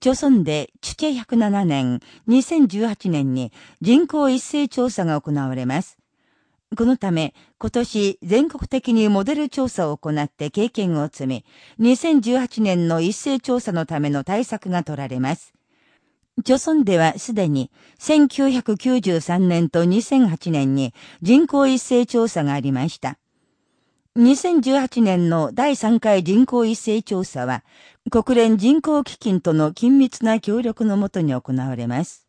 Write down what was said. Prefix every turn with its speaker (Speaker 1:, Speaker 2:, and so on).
Speaker 1: 朝村でチュチェ107年、2018年に人口一斉調査が行われます。このため、今年全国的にモデル調査を行って経験を積み、2018年の一斉調査のための対策が取られます。朝村ではすでに1993年と2008年に人口一斉調査がありました。2018年の第3回人口一斉調査は、国連人口基金との緊密な協力のもとに行われます。